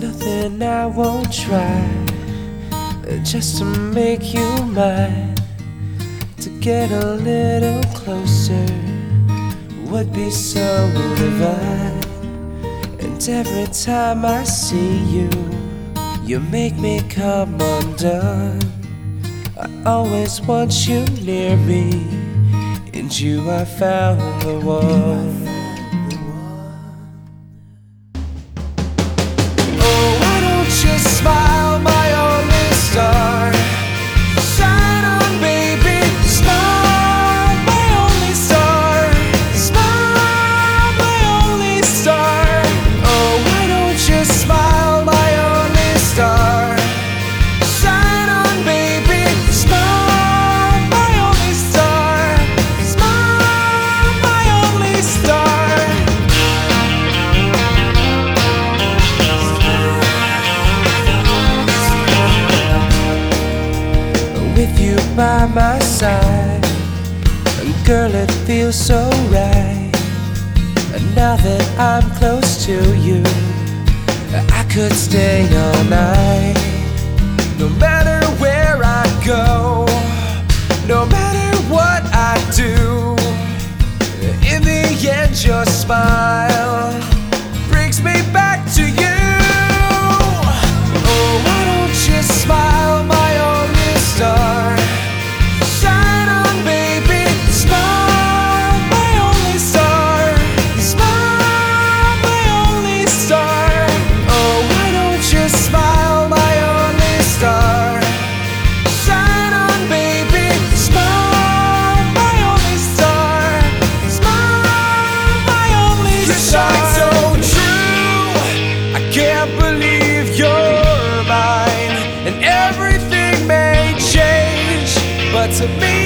anything I won't try just to make you mine. To get a little closer would be so divine. And every time I see you, you make me come undone. I always want you near me, and you I found the one. My side. And girl, it feels so right. And now that I'm close to you, I could stay all night. No matter to me